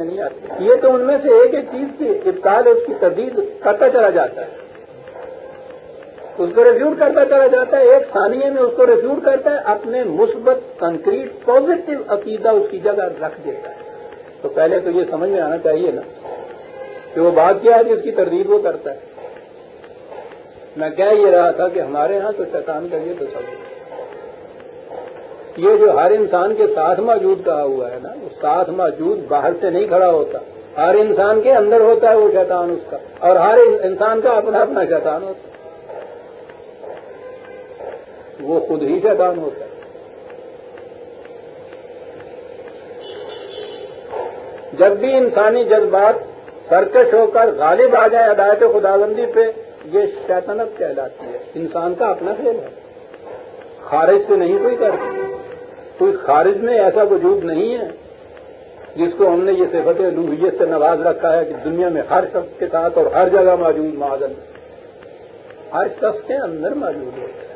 یہ تو ان میں سے ایک ایک چیز کی ابتال اس کی تردید کرتا چلا جاتا ہے۔ اس کو ریفیوٹ کرتا چلا جاتا ہے، ایک ثانیے میں اس کو ریفیوٹ کرتا ہے، اپنے مثبت کنکریٹ پازیٹو عقیدہ اس کی جگہ رکھ دیتا ہے۔ تو پہلے تو یہ سمجھ میں آنا چاہیے نا کہ وہ بات کیا ہے کہ اس کی تردید وہ کرتا ہے۔ میں کہہ یہ رہا تھا کہ ہمارے ہاں تو شیطان کا یہ تو سب یہ جو ہر انسان کے ساتھ موجود کہا ہوا ہے نا، وہ ساتھ موجود باہر سے نہیں کھڑا ہوتا۔ ہر انسان کے اندر ہوتا ہے وہ شیطان اس کا، اور ہر انسان کا اپنا اپنا شیطان ہوتا ہے۔ وہ خود ہی شیطان ہوتا ہے۔ جب بھی انسانی جذبات سرکش ہو کر غالب آ جائیں ہدایت خداوندی پہ، یہ شیطنت کہلاتی ہے۔ انسان کا اپنا کھیل ہے۔ خارج سے نہیں کوئی کرتی کوئی خارج میں ایسا وجود نہیں ہے جس کو ہم نے یہ صفت لوہیت سے نواز رکھا ہے کہ دنیا میں ہر شخص کے ساتھ اور ہر جگہ موجود معذن ہر شخص کے اندر موجود ہوتا ہے۔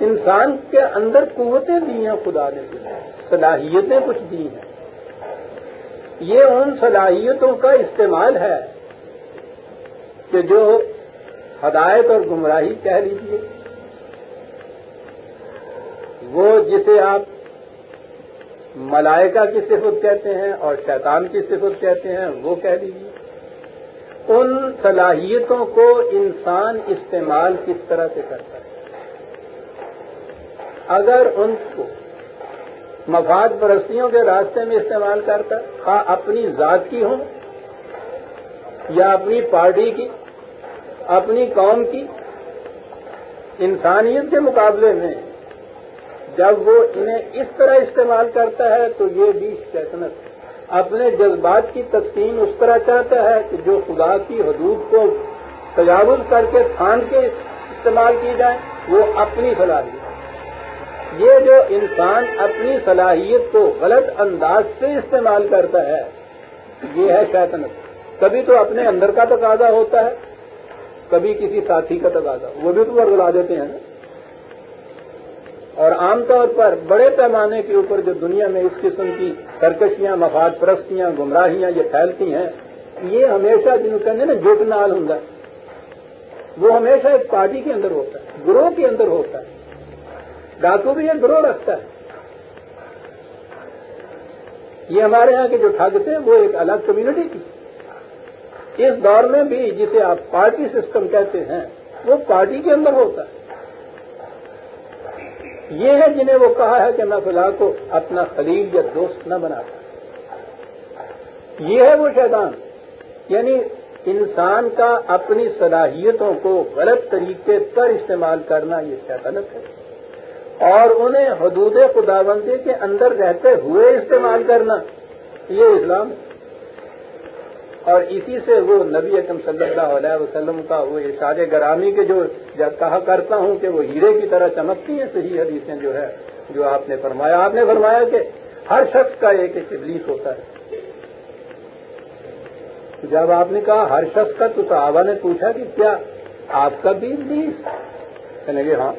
انسان کے اندر قوتیں دی ہیں، خدا نے صلاحیتیں کچھ دی ہیں۔ یہ ان صلاحیتوں کا استعمال ہے کہ جو ہدایت اور گمراہی کہہ لیجیے وہ جسے آپ ملائکہ کی صفت کہتے ہیں اور شیطان کی صفت کہتے ہیں، وہ کہہ لیجیے ان صلاحیتوں کو انسان استعمال کس طرح سے کرتا ہے؟ اگر ان کو مفاد پرستیوں کے راستے میں استعمال کرتا، خواہ اپنی ذات کی ہوں یا اپنی پارٹی کی، اپنی قوم کی، انسانیت کے مقابلے میں جب وہ انہیں اس طرح استعمال کرتا ہے تو یہ بھی شیطنت اپنے جذبات کی تقسیم اس طرح چاہتا ہے کہ جو خدا کی حدود کو تجاوز کر کے تھان کے استعمال کی جائے، وہ اپنی صلاحیت یہ جو انسان اپنی صلاحیت کو غلط انداز سے استعمال کرتا ہے، یہ ہے شیطنت۔ کبھی تو اپنے اندر کا تقاضا ہوتا ہے، کبھی کسی ساتھی کا تقاضا۔ وہ بھی تو ورگلا دیتے ہیں اور عام طور پر بڑے پیمانے کے اوپر جو دنیا میں اس قسم کی سرکشیاں، مفاد پرستیاں، گمراہیاں یہ پھیلتی ہیں، یہ ہمیشہ جن کہتے ہیں نا جوٹ نال ہوں وہ ہمیشہ ایک پارٹی کے اندر ہوتا ہے، گروہ کے اندر ہوتا ہے، ڈاکو بھی ایک گروہ رکھتا ہے۔ یہ ہمارے یہاں کے جو ٹھگ تھے وہ ایک الگ کمیونٹی تھی اس دور میں بھی جسے آپ پارٹی سسٹم کہتے ہیں، وہ پارٹی کے اندر ہوتا ہے۔ یہ ہے جنہیں وہ کہا ہے کہ میں فلاح کو اپنا خلیل یا دوست نہ بناتا یہ ہے وہ شیطان۔ یعنی انسان کا اپنی صلاحیتوں کو غلط طریقے پر استعمال کرنا یہ شیطنت ہے۔ اور انہیں حدود خداوندی کے اندر رہتے ہوئے استعمال کرنا یہ اسلام ہے۔ اور اسی سے وہ نبی اکم صلی اللہ علیہ وسلم کا وہ ارشاد گرامی کے جو کہا کرتا ہوں کہ وہ ہیرے کی طرح چمکتی ہیں، صحیح حدیثیں جو ہے جو آپ نے فرمایا۔ آپ نے فرمایا کہ ہر شخص کا ایک ایک ابلیس ہوتا ہے۔ جب آپ نے کہا ہر شخص کا، تو صحابہ نے پوچھا کہ کیا آپ کا بھی ابلیس؟ کہنے لگے ہاں۔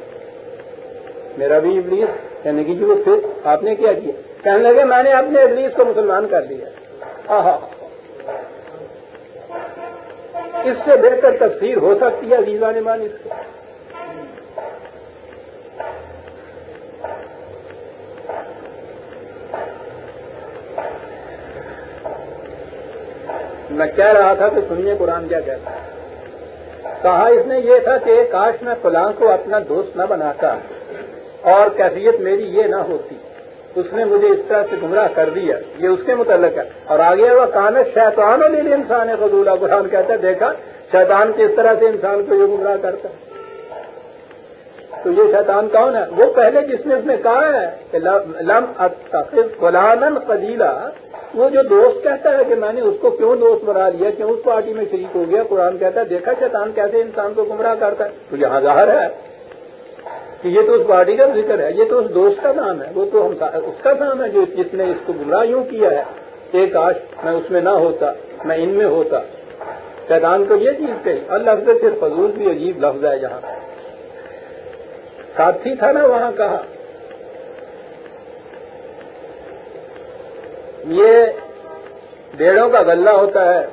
میرا بھی ابلیس۔ کہنے کی جی وہ پھر آپ نے کیا کیا؟ کہنے لگے، میں نے اپنے ابلیس کو مسلمان کر دیا۔ ہاں اس سے بہتر تفسیر ہو سکتی ہے عزیزان مان اس کو میں کہہ رہا تھا کہ سنیے قرآن کیا کہتا ہے۔ کہا اس نے یہ تھا کہ کاش میں فلاں کو اپنا دوست نہ بناتا اور کیفیت میری یہ نہ ہوتی۔ اس نے مجھے اس طرح سے گمراہ کر دیا، یہ اس کے متعلق ہے۔ اور آگے وہ کان شیطان و لیل انسان ہے فضولہ قرآن کہتا ہے، دیکھا، شیطان کس طرح سے انسان کو یہ گمراہ کرتا ہے۔ تو یہ شیطان کون ہے؟ وہ پہلے جس نے اس نے کہا ہے کہ لم فلان قبیلہ وہ جو دوست کہتا ہے کہ میں نے اس کو کیوں دوست بنا لیا، کیوں اس پارٹی میں شریک ہو گیا؟ قرآن کہتا ہے، دیکھا، شیطان کیسے انسان کو گمراہ کرتا ہے؟ تو یہاں ظاہر ہے کہ یہ تو اس پارٹی کا ذکر ہے، یہ تو اس دوست کا نام ہے، وہ تو ہم اس کا نام ہے جو جس نے اس کو گمراہ یوں کیا ہے ایک آش میں اس میں نہ ہوتا، میں ان میں ہوتا۔ شیطان کو یہ چیز کہی۔ اور لفظ صرف فضول بھی عجیب لفظ ہے جہاں۔ ساتھی تھا نا وہاں کہا یہ بیڑوں کا گلہ ہوتا ہے،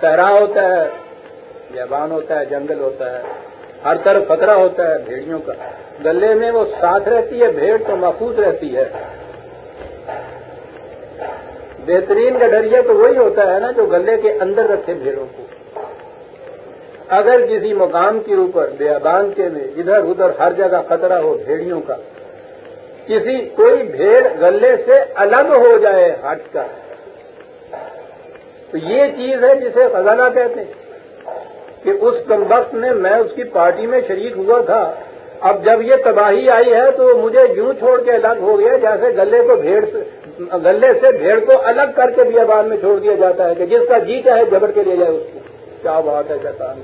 صحرا ہوتا ہے بیابان ہوتا ہے، جنگل ہوتا ہے۔ ہر طرف خطرہ ہوتا ہے بھیڑیوں کا۔ گلے میں وہ ساتھ رہتی ہے، بھیڑ تو محفوظ رہتی ہے۔ بہترین کا ڈریا تو وہی ہوتا ہے نا جو گلے کے اندر رکھے بھیڑوں کو۔ اگر کسی مقام کے اوپر، بیابان کے میں، ادھر ادھر ہر جگہ خطرہ ہو بھیڑیوں کا، کسی کوئی بھیڑ گلے سے الگ ہو جائے ہٹ کر، تو یہ چیز ہے جسے خزانہ کہتے ہیں۔ کہ اس کم وقت میں میں اس کی پارٹی میں شریک ہوا تھا۔ اب جب یہ تباہی آئی ہے تو مجھے یوں چھوڑ کے الگ ہو گیا جیسے گلے کو بھیڑ سے گلے سے بھیڑ کو الگ کر کے بھی آباد میں چھوڑ دیا جاتا ہے کہ جس کا جی چاہے جبر کے لے جائے اس کو۔ کیا بات ہے شیطان۔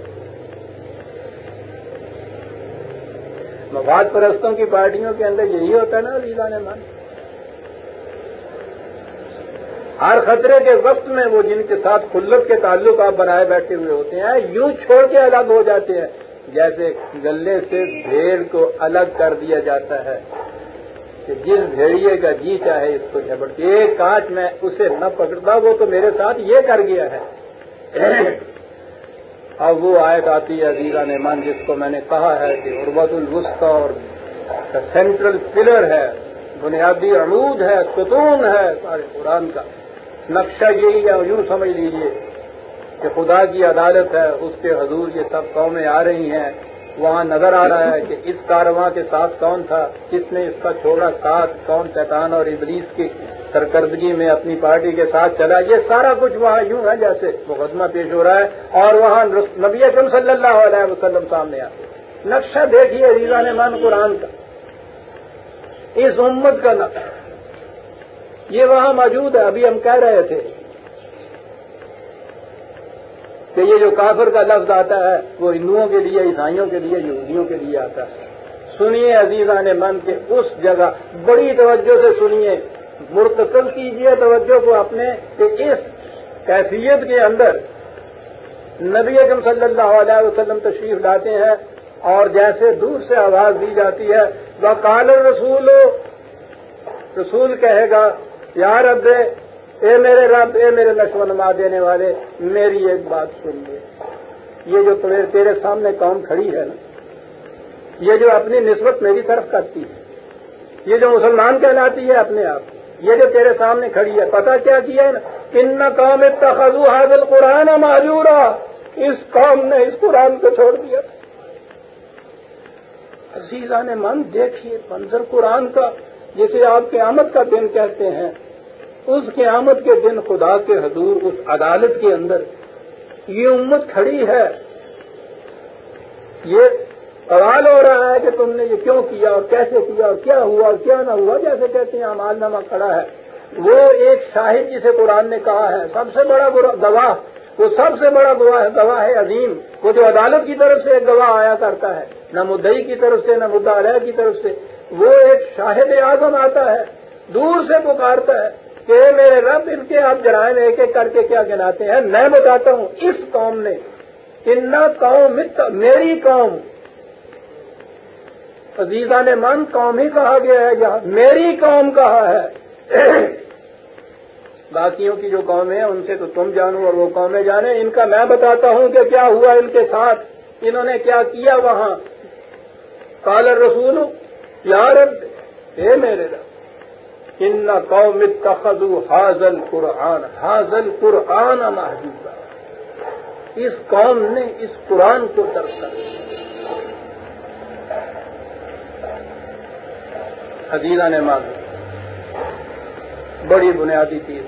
مفاد پرستوں کی پارٹیوں کے اندر یہی ہوتا ہے نا لیلا نے مان ہر خطرے کے وقت میں وہ جن کے ساتھ خلت کے تعلق آپ بنائے بیٹھے ہوئے ہوتے ہیں، یوں چھوڑ کے الگ ہو جاتے ہیں۔ جیسے گلے سے بھیڑ کو الگ کر دیا جاتا ہے کہ جس بھیڑیے کا جی چاہے اس کو جھپٹ ایک کانچ میں اسے نہ پکڑتا، وہ تو میرے ساتھ یہ کر گیا ہے۔ اب وہ آیت آتی ہے عزیزہ نے من جس کو میں نے کہا ہے کہ عربت الوسطی اور سینٹرل پلر ہے، بنیادی عمود ہے، ستون ہے سارے قرآن کا۔ نقشہ یہی ہے یوں سمجھ لیجیے کہ خدا کی عدالت ہے، اس کے حضور یہ سب قومیں آ رہی ہیں، وہاں نظر آ رہا ہے کہ اس کارواں کے ساتھ کون تھا، کس نے اس کا چھوڑا، ساتھ کون شیطان اور ابلیس کی سرکردگی میں اپنی پارٹی کے ساتھ چلا، یہ سارا کچھ وہاں یوں ہے جیسے مقدمہ پیش ہو رہا ہے اور وہاں نبی اکرم صلی اللہ علیہ وسلم سامنے آتے نقشہ دیکھیے ریزا نے قرآن کا۔ اس امت کا نقشہ۔ یہ وہاں موجود ہے، ابھی ہم کہہ رہے تھے کہ یہ جو کافر کا لفظ آتا ہے، وہ ہندوؤں کے لیے، عیسائیوں کے لیے، یہودیوں کے لیے آتا ہے۔ سنیے عزیزہ نے من کے اس جگہ، بڑی توجہ سے سنیے۔ مرتکل کیجیے توجہ کو اپنے کہ اس کیفیت کے اندر نبی اکم صلی اللہ علیہ وسلم تشریف لاتے ہیں اور جیسے دور سے آواز دی جاتی ہے وہ کال رسول رسول کہے گا یار اب اے میرے رب، اے میرے نشو نما دینے والے، میری ایک بات سن لے۔ یہ جو تیرے سامنے قوم کھڑی ہے نا، یہ جو اپنی نسبت میری طرف کرتی ہے، یہ جو مسلمان کہلاتی ہے اپنے آپ، یہ جو تیرے سامنے کھڑی ہے پتا کیا کیا ہے نا؟ ان قوم اتخذو حاضل قرآن معجورا اس قوم نے اس قرآن کو چھوڑ دیا۔ عزیزہ نے من دیکھیے، منظر قرآن کا۔ جسے آپ قیامت کا دن کہتے ہیں، اس قیامت کے دن خدا کے حضور اس عدالت کے اندر یہ امت کھڑی ہے۔ یہ سوال ہو رہا ہے کہ تم نے یہ کیوں کیا اور کیسے کیا اور کیا ہوا اور کیا نہ ہوا؟ جیسے کہتے ہیں، امال نامہ کھڑا ہے۔ وہ ایک شاہد جسے قرآن نے کہا ہے، سب سے بڑا گواہ، وہ سب سے بڑا گواہ گواہ ہے عظیم۔ وہ جو عدالت کی طرف سے ایک گواہ آیا کرتا ہے، نہ مدئی کی طرف سے، نہ مدعا علیہ کی طرف سے۔ وہ ایک شاہد اعظم آتا ہے، دور سے پکارتا ہے کہ میرے رب ان کے آپ جرائم ایک ایک کر کے کیا گناتے ہیں؟ میں بتاتا ہوں، اس قوم نے، ان قوم میری قوم، عزیزہ نے من قوم ہی کہا گیا ہے جہاں میری قوم کہا ہے۔ باقیوں کی جو قومیں ہیں، ان سے تو تم جانو اور وہ قومیں جانے۔ ان کا میں بتاتا ہوں کہ کیا ہوا ان کے ساتھ، انہوں نے کیا کیا وہاں؟ کالر رسول یار اے میرے رب، ان قوم اتخذوا حاضل قرآن حاضل قرآن محجوبہ اس قوم نے اس قرآن کو ترسا حدیرہ نے مانگا بڑی بنیادی چیز۔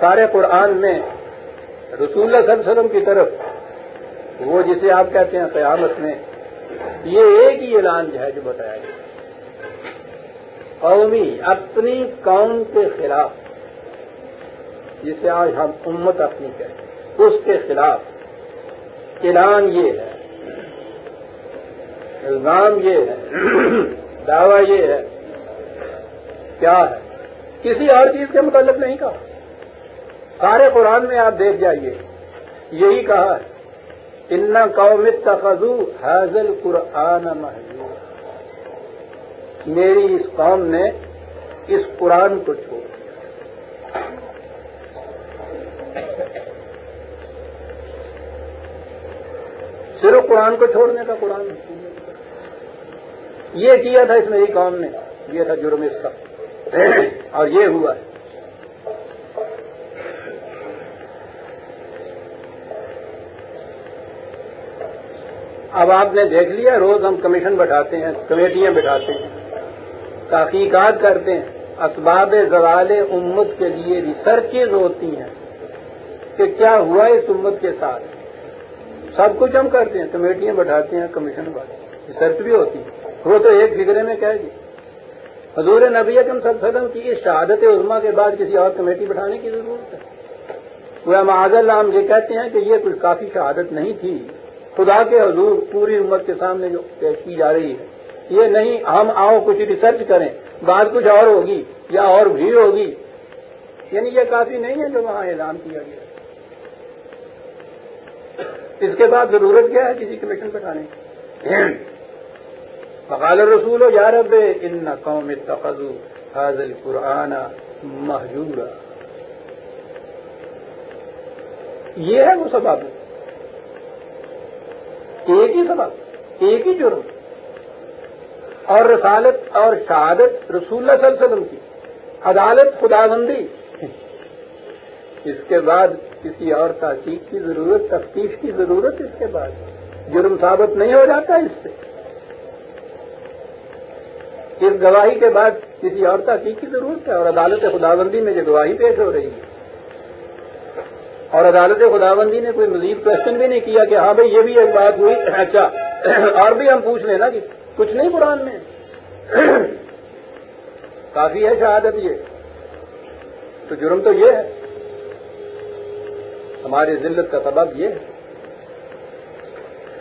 سارے قرآن میں رسول اللہ صلی اللہ علیہ وسلم کی طرف وہ جسے آپ کہتے ہیں قیامت میں، یہ ایک ہی اعلان جو ہے جو بتایا گیا۔ قومی اپنی قوم کے خلاف، جسے آج ہم امت اپنی کہتے ہیں، اس کے خلاف اعلان یہ ہے، الزام یہ ہے، دعویٰ یہ ہے، کیا ہے؟ کسی اور چیز کے متعلق نہیں کہا۔ سارے قرآن میں آپ دیکھ جائیے، یہی کہا ہے۔ ان قوم تخذو حاضل قرآن محضور میری اس قوم نے اس قرآن کو چھوڑ صرف قرآن کو چھوڑنے کا قرآن یہ کیا تھا اس میری قوم نے؟ یہ تھا جرم اس کا۔ اور یہ ہوا ہے۔ اب آپ نے دیکھ لیا، روز ہم کمیشن بٹھاتے ہیں، کمیٹیاں بٹھاتے ہیں، تحقیقات کرتے ہیں، اسباب زوال امت کے لیے ریسرچز ہوتی ہیں کہ کیا ہوا اس امت کے ساتھ۔ سب کچھ ہم کرتے ہیں، کمیٹیاں بٹھاتے ہیں، کمیشن بٹھاتے ریسرچ بھی ہوتی ہے۔ وہ تو ایک فکرے میں کہہ گی حضور نبی اکم صلی اللہ علیہ وسلم کی اس شہادت عظما کے بعد کسی اور کمیٹی بٹھانے کی ضرورت ہے۔ پورا معاذ اللہ ہم یہ کہتے ہیں کہ یہ کچھ کافی شہادت نہیں تھی۔ خدا کے حضور پوری امت کے سامنے جو پیش کی جا رہی ہے، یہ نہیں ہم آؤ کچھ ریسرچ کریں، بات کچھ اور ہوگی یا اور بھیڑ ہوگی۔ یعنی یہ کافی نہیں ہے جو وہاں اعلان کیا گیا۔ اس کے بعد ضرورت کیا ہے کسی کمیشن بٹھانے کی؟ بقال رسول و یارب ان قوم تخذو حاضل قرآن محجور یہ ہے وہ سبب۔ ایک ہی سبب ایک ہی جرم۔ اور رسالت اور شہادت رسول اللہ صلی اللہ علیہ وسلم کی۔ عدالت خدا بندی اس کے بعد کسی اور تحقیق کی ضرورت، تفتیش کی ضرورت اس کے بعد۔ جرم ثابت نہیں ہو جاتا اس سے۔ اس گواہی کے بعد کسی اور تحقیق کی ضرورت ہے اور عدالت خدا بندی میں یہ گواہی پیش ہو رہی ہے۔ اور عدالت خدا بندی نے کوئی مزید کوشچن بھی نہیں کیا کہ ہاں بھائی یہ بھی ایک بات ہوئی اچھا اور بھی ہم پوچھ لیں نا کہ کچھ نہیں قرآن میں؟ کافی ہے شہادت یہ۔ تو جرم تو یہ ہے۔ ہماری ذلت کا سبب یہ ہے۔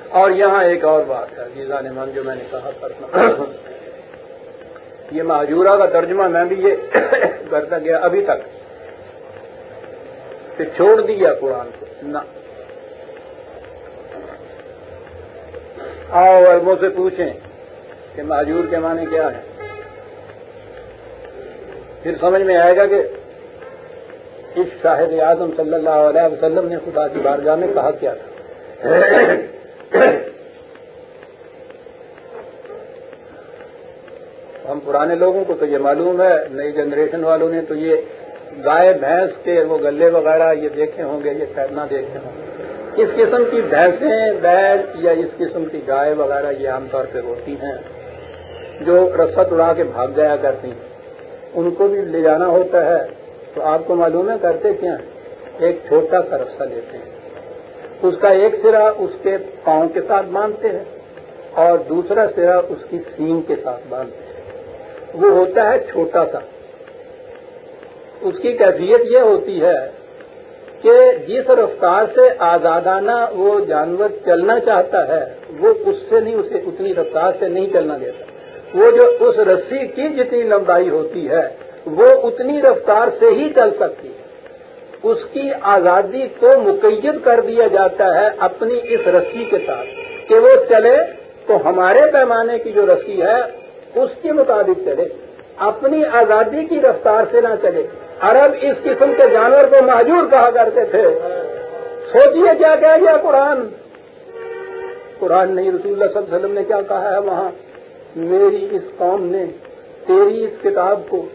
اور یہاں ایک اور بات ہے جیزا نمان جو میں نے کہا کرنا یہ معجورہ کا ترجمہ میں بھی یہ کرتا گیا ابھی تک۔ کہ چھوڑ دیا قرآن کو؟ نہ۔ آؤ اربوں سے پوچھیں کہ معجور کے معنی کیا ہے پھر سمجھ میں آئے گا کہ اس شاہد اعظم صلی اللہ علیہ وسلم نے خدا کی بارگاہ میں کہا کیا تھا۔ ہم پرانے لوگوں کو تو یہ معلوم ہے نئی جنریشن والوں نے تو یہ گائے، بھینس کے وہ گلے وغیرہ یہ دیکھے ہوں گے، یہ نہ دیکھے ہوں گے۔ اس قسم کی بھینسیں بیل یا اس قسم کی گائے وغیرہ یہ عام طور پہ ہوتی ہیں، جو رسد اڑا کے بھاگ جایا کرتی ان کو بھی لے جانا ہوتا ہے۔ تو آپ کو معلوم ہے کرتے کیا ایک چھوٹا سا رسہ لیتے ہیں۔ اس کا ایک سرا اس کے پاؤں کے ساتھ باندھتے ہیں اور دوسرا سرا اس کی سینگ کے ساتھ باندھتے ہیں۔ وہ ہوتا ہے چھوٹا سا۔ اس کی کیفیت یہ ہوتی ہے کہ جس رفتار سے آزادانہ وہ جانور چلنا چاہتا ہے، وہ اس سے نہیں، اسے اتنی رفتار سے نہیں چلنا دیتا۔ وہ جو اس رسی کی جتنی لمبائی ہوتی ہے، وہ اتنی رفتار سے ہی چل سکتی ہے۔ اس کی آزادی کو مقید کر دیا جاتا ہے اپنی اس رسی کے ساتھ کہ وہ چلے تو ہمارے پیمانے کی جو رسی ہے، اس کے مطابق چلے۔ اپنی آزادی کی رفتار سے نہ چلے۔ عرب اس قسم کے جانور کو معجور کہا کرتے تھے۔ سوچیے کیا کہہ گیا قرآن۔ قرآن نہیں، رسول اللہ صلی اللہ علیہ وسلم نے کیا کہا ہے وہاں؟ میری اس قوم نے، تیری اس کتاب کو،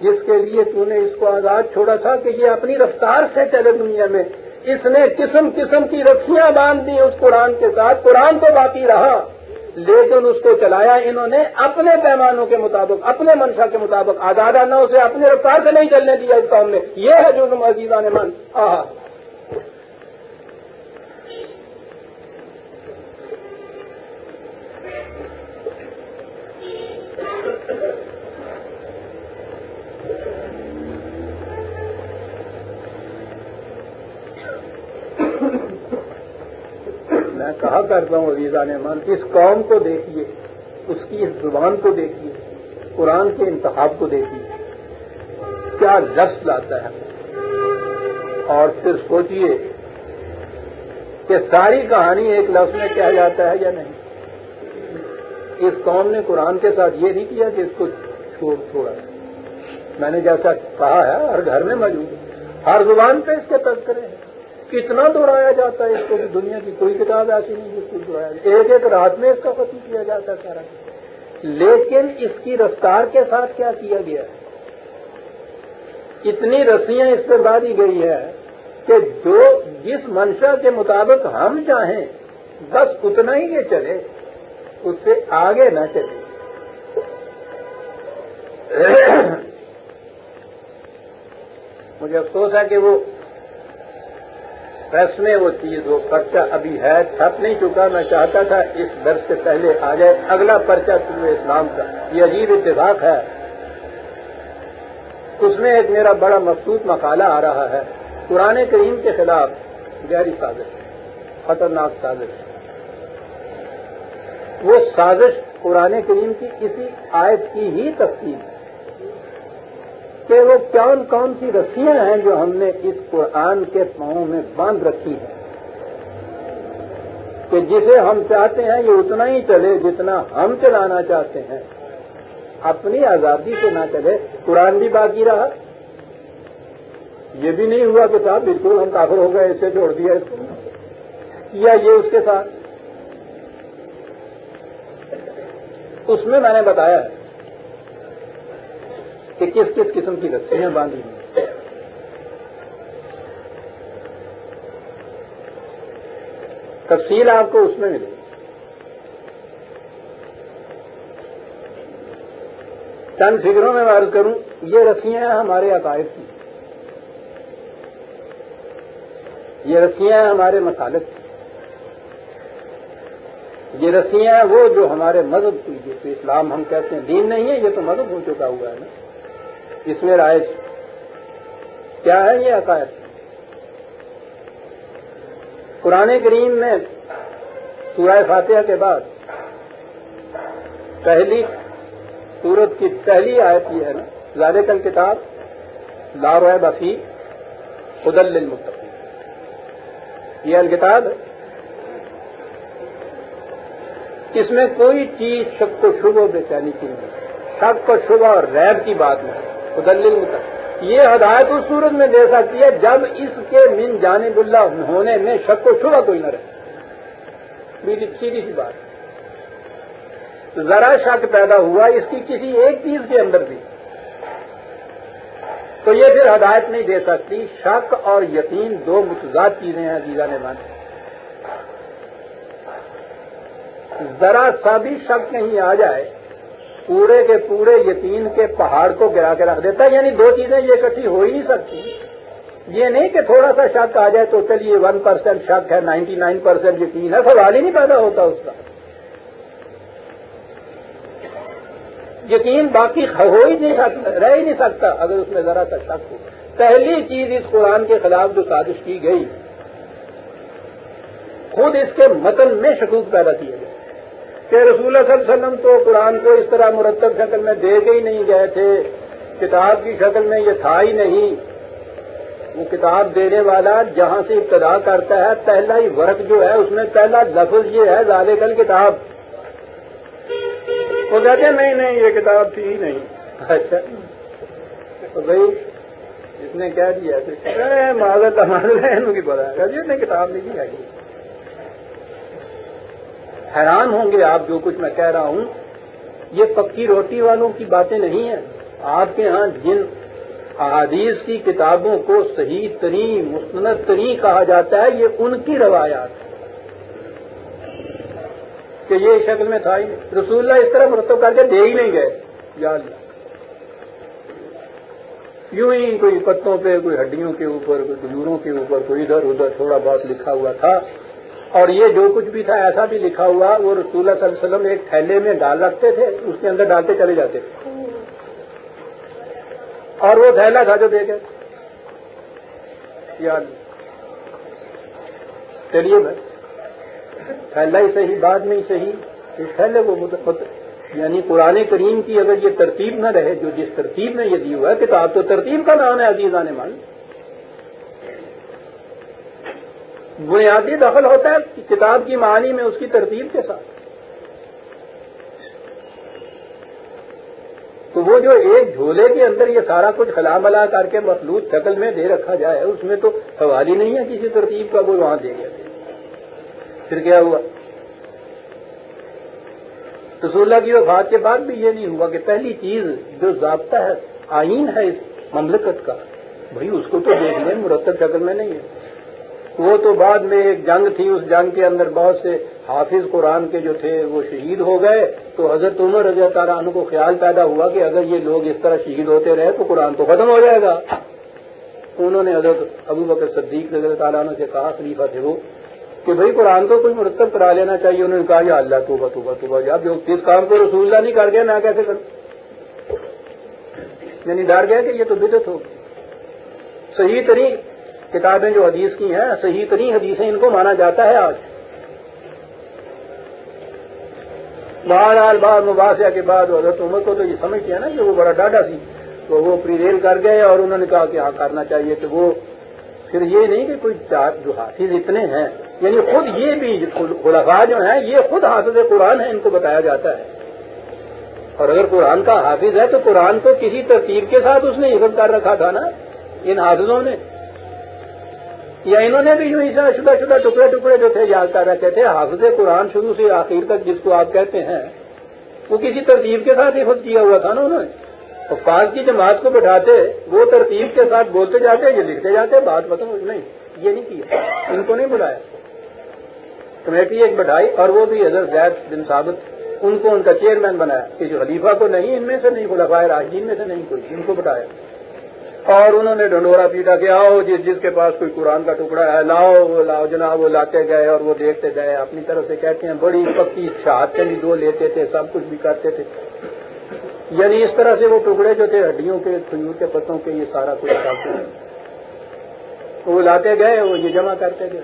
جس کے لیے تو نے اس کو آزاد چھوڑا تھا کہ یہ اپنی رفتار سے چلے دنیا میں۔ اس نے قسم قسم کی رکھیاں باندھ دی اس قرآن کے ساتھ۔ قرآن تو باقی رہا۔ لیکن اس کو چلایا انہوں نے اپنے پیمانوں کے مطابق، اپنے منشا کے مطابق، آزادہ نہ اسے اپنے رفتار سے نہیں چلنے دیا اس قوم نے۔ یہ ہے جو عزیزہ نے من آہا۔ کہا کرتا ہوں عزیزہ نے اس قوم کو دیکھیے، اس کی اس زبان کو دیکھیے، قرآن کے انتخاب کو دیکھیے، کیا لفظ لاتا ہے۔ اور پھر سوچیے کہ ساری کہانی ایک لفظ میں کہا جاتا ہے یا نہیں۔ اس قوم نے قرآن کے ساتھ یہ نہیں کیا کہ اس کو چھوڑ، چھوڑا۔ میں نے جیسا کہا ہے، ہر گھر میں موجود ہے۔ ہر زبان پہ اس کے تذکرے ہیں۔ کتنا دوہرایا جاتا ہے اس کو دنیا کی کوئی کتاب ایسی نہیں جس کو دوہرایا ایک ایک رات میں اس کا ختم کیا جاتا ہے سارا۔ لیکن اس کی رفتار کے ساتھ کیا کیا گیا؟ ہے اتنی رسیاں اس پہ ڈالی گئی ہے کہ جو جس منشا کے مطابق ہم چاہیں، بس اتنا ہی یہ چلے، اس سے آگے نہ چلے۔ مجھے افسوس ہے کہ وہ پریس میں وہ چیز وہ پرچہ ابھی ہے، چھپ نہیں چکا، میں چاہتا تھا اس درد سے پہلے آ جائے۔ اگلا پرچہ شروع اسلام کا۔ یہ عجیب اتفاق ہے۔ اس میں ایک میرا بڑا مخصوص مقالہ آ رہا ہے۔ قرآن کریم کے خلاف گہری سازش، خطرناک سازش۔ وہ سازش قرآن کریم کی کسی آیت کی ہی تفصیل۔ ہے کہ وہ کون کون سی رسیاں ہیں جو ہم نے اس قرآن کے پاؤں میں باندھ رکھی ہیں۔ کہ جسے ہم چاہتے ہیں یہ اتنا ہی چلے جتنا ہم چلانا چاہتے ہیں۔ اپنی آزادی سے نہ چلے۔ قرآن بھی باقی رہا۔ یہ بھی نہیں ہوا کہ صاحب بالکل ہم کافر ہو گئے، اسے چھوڑ دیا۔ اس کو یا یہ اس کے ساتھ۔ اس میں میں نے بتایا ہے۔ کہ کس کس قسم کی رسیاں باندھی ہیں۔ تفصیل آپ کو اس میں ملے چند فکروں میں عرض کروں، یہ رسیاں ہمارے عقائد کی یہ رسیاں ہیں ہمارے مسالت کی یہ رسیاں وہ جو ہمارے مذہب کی جیسے اسلام ہم کہتے ہیں، دین نہیں ہے، یہ تو مذہب ہو چکا ہوا ہے نا۔ اس میں رائج کیا ہے یہ عقائد؟ قرآن کریم میں سورہ فاتحہ کے بعد پہلی سورت کی پہلی آیت یہ ہے نا زیادہ کل کتاب لار بفی خدل المتقی یہ الکتاب ہے اس میں کوئی چیز شک و شبہ بے چینی کی نہیں شک و شبہ اور ریب کی بات نہیں۔ خدل المتقی یہ ہدایت اس صورت میں دے سکتی ہے جب اس کے من جانب اللہ ہونے میں شک و شبہ کوئی نہ رہے۔ سیدھی سی بات۔ ذرا شک پیدا ہوا اس کی کسی ایک چیز کے اندر بھی۔ تو یہ پھر ہدایت نہیں دے سکتی۔ شک اور یقین دو متضاد چیزیں ہیں عزیزہ نے مان ذرا سا بھی شک نہیں آ جائے پورے کے پورے یقین کے پہاڑ کو گرا کے رکھ دیتا ہے۔ یعنی دو چیزیں یہ اکٹھی ہو ہی نہیں سکتی۔ یہ نہیں کہ تھوڑا سا شک آ جائے تو چلیے ون پرسینٹ شک ہے نائنٹی نائن پرسینٹ یقین ہے، سوال ہی نہیں پیدا ہوتا اس کا۔ یقین باقی ہو ہی نہیں سکتا، رہ ہی نہیں سکتا اگر اس میں ذرا سا شک ہو۔ پہلی چیز اس قرآن کے خلاف جو سازش کی گئی، خود اس کے متن میں شکوک پیدا کیے گئے کہ رسول صلی اللہ علیہ وسلم تو قرآن کو اس طرح مرتب شکل میں دے کے ہی نہیں گئے تھے، کتاب کی شکل میں یہ تھا ہی نہیں۔ وہ کتاب دینے والا جہاں سے ابتدا کرتا ہے، پہلا ہی ورق جو ہے، اس میں پہلا لفظ یہ ہے زیادہ کل کتاب وہ کہتے نہیں نہیں، یہ کتاب تھی ہی نہیں۔ اچھا۔ تو بھائی، اس نے کہہ دیا؟ معذرت، ہمارے کی بتا جی نے کتاب نہیں آئی حیران ہوں گے آپ جو کچھ میں کہہ رہا ہوں۔ یہ پکی روٹی والوں کی باتیں نہیں ہیں۔ آپ کے ہاں جن احادیث کی کتابوں کو صحیح ترین مستند ترین کہا جاتا ہے، یہ ان کی روایات کہ یہ شکل میں تھا ہی رسول اللہ اس طرح مرتب کر کے دے ہی نہیں گئے۔ یا اللہ۔ یوں ہی کوئی پتوں پہ، کوئی ہڈیوں کے اوپر، کوئی کھجوروں کے اوپر، کوئی ادھر ادھر تھوڑا بہت لکھا ہوا تھا۔ اور یہ جو کچھ بھی تھا، ایسا بھی لکھا ہوا، وہ رسول اللہ صلی اللہ علیہ وسلم ایک تھیلے میں ڈال رکھتے تھے، اس کے اندر ڈالتے چلے جاتے۔ تھے اور وہ تھیلا تھا جو دے گئے یاد چلیے بھائی پھیلا ہی صحیح، بعد میں ہی صحیح۔ اس پھیلے وہ یعنی قرآن کریم کی اگر یہ ترتیب نہ رہے، جو جس ترتیب میں یہ دی ہوا ہے، کتاب تو ترتیب کا نام ہے عزیزہ نے مان بنیادی دخل ہوتا ہے کتاب کی معنی میں اس کی ترتیب کے ساتھ۔ تو وہ جو ایک جھولے کے اندر یہ سارا کچھ خلا ملا کر کے مخلوط شکل میں دے رکھا جائے، اس میں تو سوال ہی نہیں ہے کسی ترتیب کا وہ وہاں دے گیا۔ پھر کیا ہوا؟ رسول اللہ کی وفات کے بعد بھی یہ نہیں ہوا کہ پہلی چیز جو ضابطہ ہے، آئین ہے اس مملکت کا، بھائی اس کو تو دیکھ لیں مرتب شکل میں نہیں ہے۔ وہ تو بعد میں ایک جنگ تھی، اس جنگ کے اندر بہت سے حافظ قرآن کے جو تھے، وہ شہید ہو گئے۔ تو حضرت عمر رضی تعالیٰ عنہ کو خیال پیدا ہوا کہ اگر یہ لوگ اس طرح شہید ہوتے رہے تو قرآن تو ختم ہو جائے گا۔ انہوں نے حضرت ابو بکر صدیق رضی تعالیٰ عنہ سے کہا، خلیفہ تھے وہ، کہ بھائی قرآن کو کوئی مرتب کرا لینا چاہیے۔ انہوں نے کہا، یا اللہ تو بتوبہ تو جب جو کس کام کو رسول اللہ نہیں کر گیا نہ کیسے کر یعنی ڈر گیا کہ یہ تو بدت ہو صحیح ترین کتابیں جو حدیث کی ہیں، صحیح ترین حدیثیں ان کو مانا جاتا ہے آج۔ بہرحال بعد مباحثہ کے بعد حضرت عمر کو تو یہ سمجھتے ہیں نا کہ وہ بڑا ڈاڈا سی، تو وہ پری کر گئے اور انہوں نے کہا کہ ہاں کرنا چاہیے کہ وہ پھر یہ نہیں کہ کوئی جو حافظ اتنے ہیں یعنی خود یہ بھی خلفا جو ہیں، یہ خود حافظ قرآن ہے ان کو بتایا جاتا ہے۔ اور اگر قرآن کا حافظ ہے تو قرآن کو کسی ترتیب کے ساتھ اس نے حفظ کر رکھا تھا نا، ان حافظوں نے۔ یا انہوں نے بھی یوں شدہ شدہ ٹکڑے ٹکڑے جو تھے یاد کر رکھے تھے، حافظ قرآن شروع سے آخر تک جس کو آپ کہتے ہیں، وہ کسی ترتیب کے ساتھ حفظ کیا ہوا تھا نا انہوں نے؟ فاض کی جماعت کو بٹھاتے، وہ ترتیب کے ساتھ بولتے جاتے، یہ لکھتے جاتے، بات بتاؤ نہیں، یہ نہیں کیا۔ ان کو نہیں بلایا۔ کمیٹی ایک بٹھائی اور وہ بھی حضرت زید بن ثابت، ان کو ان کا چیئرمین بنایا۔ کہ جو خلیفہ کو نہیں، ان میں سے نہیں، خلفائے راجین میں سے نہیں کوئی، ان کو بٹایا اور انہوں نے ڈنڈورا پیٹا کہ آؤ جس جس کے پاس کوئی قرآن کا ٹکڑا ہے، لاؤ وہ لاؤ جناب، وہ لاتے گئے اور وہ دیکھتے گئے۔ اپنی طرف سے کہتے ہیں، بڑی پکی شہادتیں بھی دو لیتے تھے، سب کچھ بھی کرتے تھے۔ یعنی اس طرح سے وہ ٹکڑے جو تھے، ہڈیوں کے کھجور کے، پتوں کے، یہ سارا کچھ کرتے وہ لاتے گئے، وہ یہ جمع کرتے گئے۔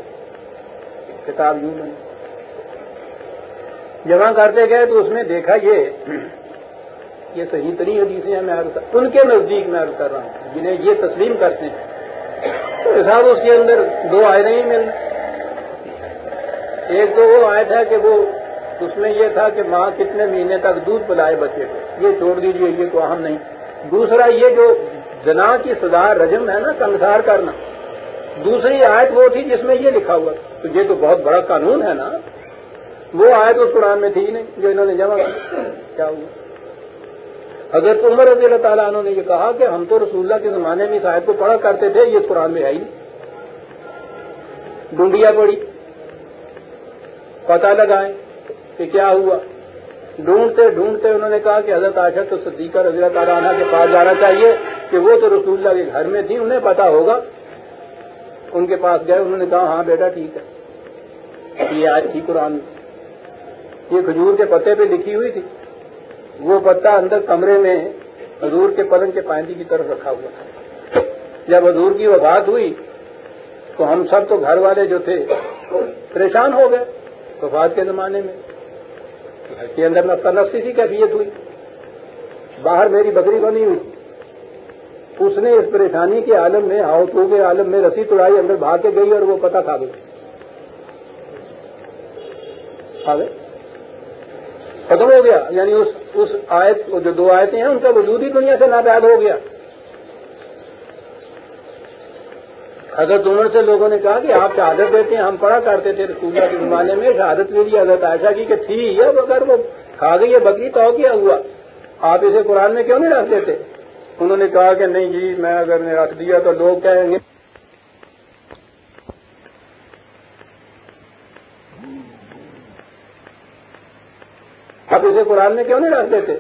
کتاب یوں بنے جمع کرتے گئے تو اس میں دیکھا یہ یہ صحیح ترین حدیثیں ہیں، میں ان کے نزدیک میں عرض کر رہا ہوں، جنہیں یہ تسلیم کرتے ہیں۔ تو صاحب اس کے اندر دو آئے نہیں مل ایک تو وہ آئے تھا کہ وہ اس میں یہ تھا کہ ماں کتنے مہینے تک دودھ پلائے بچے کو۔ یہ چھوڑ دیجیے یہ تو اہم نہیں۔ دوسرا یہ جو جنا کی سزا رجم ہے نا کنسار کرنا۔ دوسری آیت وہ تھی جس میں یہ لکھا ہوا تو یہ تو بہت بڑا قانون ہے نا۔ وہ آیت اس قرآن میں تھی نہیں، جو انہوں نے جمع کیا ہوا؟ حضرت عمر رضی اللہ تعالیٰ عنہ نے یہ کہا کہ ہم تو رسول اللہ کے زمانے میں اس آیت کو پڑھا کرتے تھے، یہ قرآن میں آئی ڈنڈیا پڑی۔ پتہ لگائیں کہ کیا ہوا۔ ڈھونڈتے ڈھونڈتے انہوں نے کہا کہ حضرت عائشہ تو صدیقہ رضی اللہ تعالیٰ عنہ کے پاس جانا چاہیے کہ وہ تو رسول اللہ کے گھر میں تھی انہیں پتا ہوگا۔ ان کے پاس گئے، انہوں نے کہا ہاں بیٹا ٹھیک ہے۔ یہ آج تھی قرآن یہ کھجور کے پتے پہ لکھی ہوئی تھی۔ وہ پتا اندر کمرے میں حضور کے پلنگ کے پائندی کی طرف رکھا ہوا تھا۔ جب حضور کی وفات ہوئی، تو ہم سب تو گھر والے جو تھے، پریشان ہو گئے وفات کے زمانے میں۔ گھر کے اندر نفتا نفسی سی کیفیت ہوئی۔ باہر میری بکری بنی ہوئی۔ اس نے اس پریشانی کے عالم میں آؤتوں کے عالم میں رسی توڑائی، اندر بھاگ کے گئی اور وہ پتہ کھا گئی۔ گئے؟ ختم ہو گیا۔ یعنی اس اس آیت جو دو آیتیں ہیں، ان کا وجود ہی دنیا سے ناپید ہو گیا۔ حضرت عمر سے لوگوں نے کہا کہ آپ شہادت دیتے ہیں، ہم پڑھا کرتے تھے رسول کے زمانے میں، شہادت کے لیے حضرت عائشہ کی کہ تھی، اب اگر وہ کھا گئی ہے، بکری تو کیا ہوا۔ آپ اسے قرآن میں کیوں نہیں رکھ دیتے؟ انہوں نے کہا کہ نہیں جی میں اگر نے رکھ دیا تو لوگ کہیں گے قرآن میں کیوں نہیں رکھ دیتے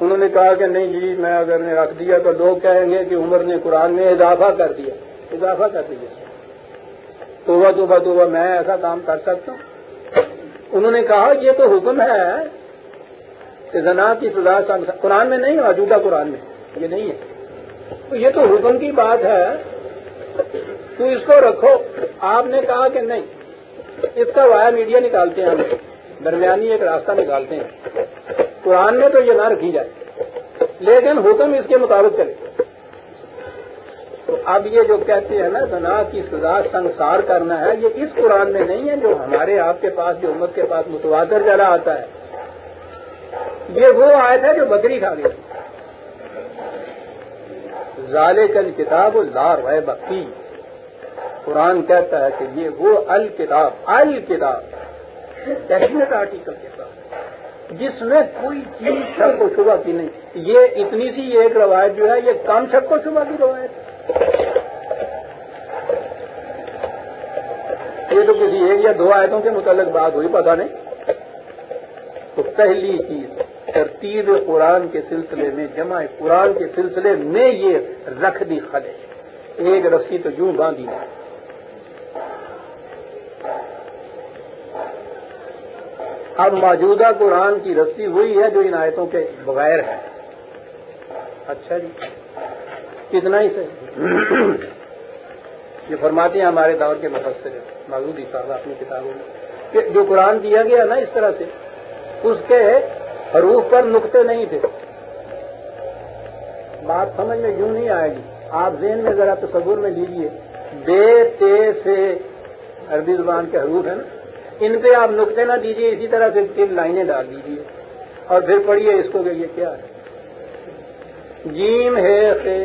انہوں نے کہا کہ نہیں جی میں اگر نے رکھ دیا تو لوگ کہیں گے کہ عمر نے قرآن میں اضافہ کر دیا، اضافہ کر دیا۔ توبہ توبہ توبہ، میں ایسا کام کر سکتا ہوں۔ انہوں نے کہا یہ تو حکم ہے کہ زنا کی سزا قرآن میں نہیں، موجودہ قرآن میں۔ یہ نہیں ہے۔ تو یہ تو حکم کی بات ہے۔ تو اس کو رکھو۔ آپ نے کہا کہ نہیں۔ اس کا وایا میڈیا نکالتے ہیں ہم۔ درمیانی ایک راستہ نکالتے ہیں۔ قرآن میں تو یہ نہ رکھی جائے، لیکن حکم اس کے مطابق چلے۔ تو اب یہ جو کہتے ہیں نا، زنا کی سزا سنسار کرنا ہے، یہ اس قرآن میں نہیں ہے جو ہمارے آپ کے پاس، جو امت کے پاس متواتر چلا آتا ہے۔ یہ وہ آیت ہے جو بکری کھا گئی۔ ظال کل کتاب لار رہ بقی قرآن کہتا ہے کہ یہ وہ الکتاب الکتاب۔ ڈیفینیٹ آرٹیکل کے۔ جس میں کوئی چیز شک و شبہ کی نہیں۔ یہ اتنی سی ایک روایت جو ہے، یہ کم شک و شبہ کی روایت۔ یہ تو کسی ایک یا دو آیتوں کے متعلق بات ہوئی پتا نہیں۔ تو پہلی چیز، ترتیب قرآن کے سلسلے میں، جمع قرآن کے سلسلے میں یہ رکھ دی خدش ایک رسی تو یوں باندھی۔ ہے اب موجودہ قرآن کی رسی وہی ہے جو ان آیتوں کے بغیر ہے۔ اچھا جی۔ کتنا ہی صحیح۔ یہ فرماتے ہیں ہمارے دور کے مفسر موجود صاحب اپنی کتابوں میں کہ جو قرآن دیا گیا نا اس طرح سے، اس کے حروف پر نقطے نہیں تھے۔ بات سمجھ میں یوں نہیں آئے گی۔ آپ ذہن میں ذرا تصور میں لیجیے بے تے سے عربی زبان کے حروف ہیں نا۔ ان پہ آپ نقطے نہ دیجیے اسی طرح سے تین لائنیں ڈال دیجیے اور پھر پڑھیے اس کو کہ یہ کیا ہے۔ جیم ہے سے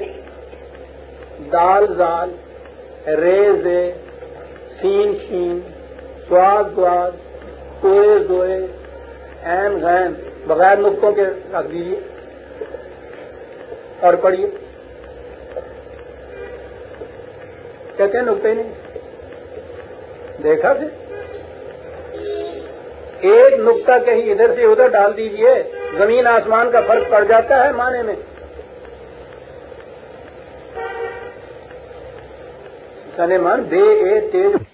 دال زال رے زے سین شین، سواد سواد کوئے زوئے، این غین۔ بغیر نقطوں کے رکھ دیجیے اور پڑھیے۔ کہتے ہیں نقطے نہیں۔ دیکھا پھر۔ ایک نقطہ کہیں ادھر سے ادھر ڈال دیجیے، زمین آسمان کا فرق پڑ جاتا ہے معنی میں۔ سلیمان، دے اے تیز۔